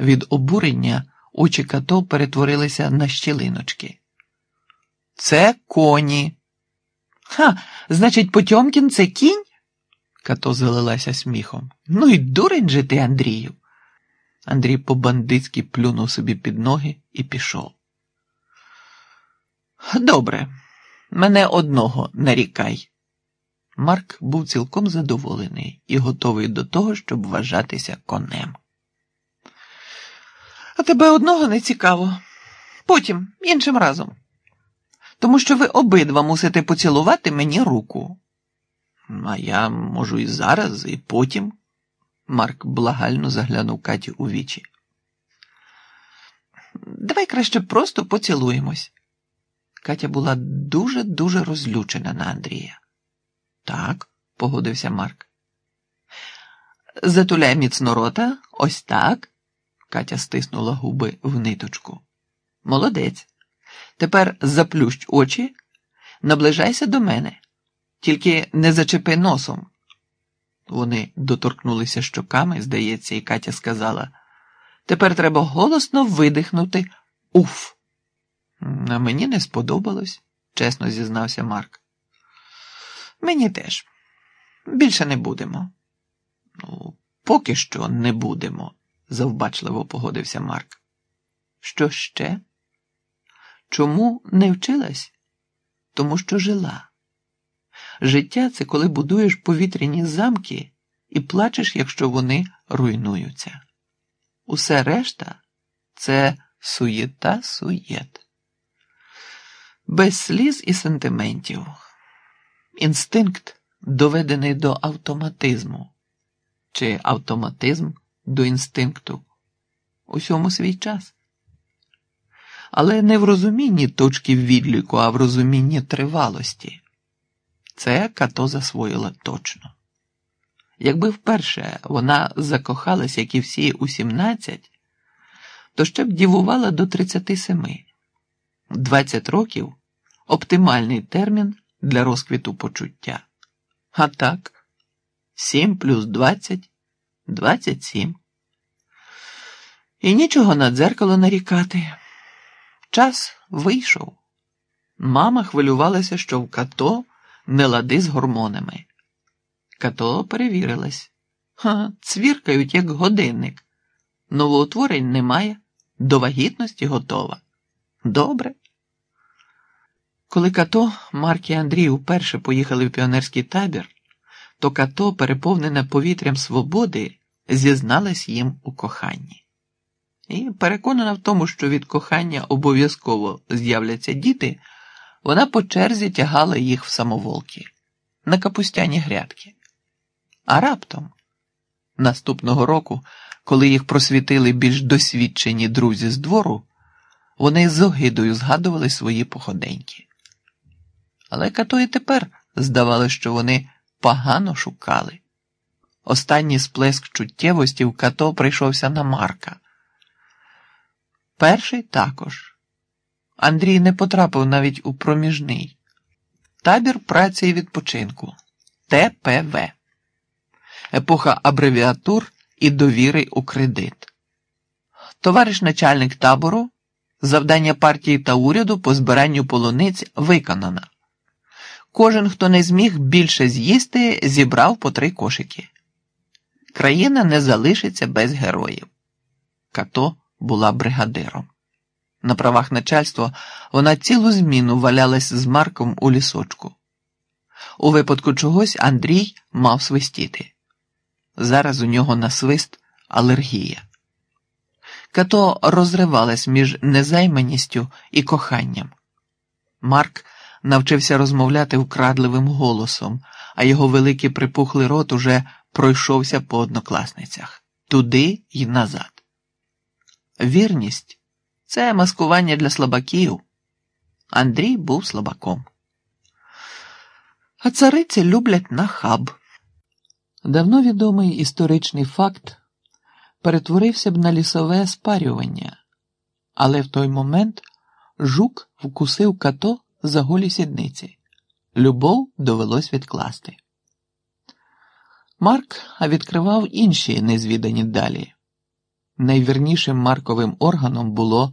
Від обурення очі като перетворилися на щілиночки. Це коні. Ха, значить, Потьомкін це кінь? Като залилася сміхом. Ну і дурень же ти, Андрію. Андрій по-бандитськи плюнув собі під ноги і пішов. Добре, мене одного нарікай. Марк був цілком задоволений і готовий до того, щоб вважатися конем. А тебе одного не цікаво. Потім, іншим разом. Тому що ви обидва мусите поцілувати мені руку. А я можу і зараз, і потім. Марк благально заглянув Каті у вічі. Давай краще просто поцілуємось. Катя була дуже-дуже розлючена на Андрія. Так, погодився Марк. Затуляй міцно рота, ось так. Катя стиснула губи в ниточку. Молодець. Тепер заплющ очі, наближайся до мене, тільки не зачепи носом. Вони доторкнулися щоками, здається, і Катя сказала: Тепер треба голосно видихнути уф. А мені не сподобалось, чесно зізнався Марк. Мені теж. Більше не будемо. Ну, поки що не будемо, завбачливо погодився Марк. Що ще? Чому не вчилась? Тому що жила. Життя це коли будуєш повітряні замки і плачеш, якщо вони руйнуються. Усе решта це суєта суєт. Без сліз і сентиментів. Інстинкт доведений до автоматизму, чи автоматизм до інстинкту. Усьому свій час. Але не в розумінні точки відліку, а в розумінні тривалості. Це като засвоїла точно. Якби вперше вона закохалась, як і всі у 17, то ще б дівувала до 37. 20 років оптимальний термін для розквіту почуття. А так, 7 плюс 20 27. І нічого на дзеркало нарікати. Час вийшов. Мама хвилювалася, що в като не лади з гормонами. Като перевірилась. Ха, цвіркають, як годинник. Новоутворень немає, до вагітності готова. Добре. Коли като, Марк і Андрій уперше поїхали в піонерський табір, то като, переповнене повітрям свободи, зізналась їм у коханні. І переконана в тому, що від кохання обов'язково з'являться діти, вона по черзі тягала їх в самоволки на капустяні грядки. А раптом, наступного року, коли їх просвітили більш досвідчені друзі з двору, вони з огидою згадували свої походеньки. Але като і тепер здавалося, що вони погано шукали. Останній сплеск чуттєвості в като прийшовся на Марка. Перший також. Андрій не потрапив навіть у проміжний табір праці і відпочинку ТПВ, епоха абревіатур і довіри у кредит. Товариш начальник табору, завдання партії та уряду по збиранню полуниць виконано. Кожен, хто не зміг більше з'їсти, зібрав по три кошики. Країна не залишиться без героїв. Като була бригадиром. На правах начальства вона цілу зміну валялась з Марком у лісочку. У випадку чогось Андрій мав свистіти. Зараз у нього на свист алергія. Като розривалась між незайманістю і коханням. Марк навчився розмовляти вкрадливим голосом, а його великий припухлий рот уже пройшовся по однокласницях туди й назад. Вірність це маскування для слабаків. Андрій був слабаком. А цариці люблять нахаб. Давно відомий історичний факт перетворився б на лісове спарювання, але в той момент жук вкусив като за голі сідниці. Любов довелось відкласти. Марк відкривав інші незвідані далі. найвірнішим Марковим органом було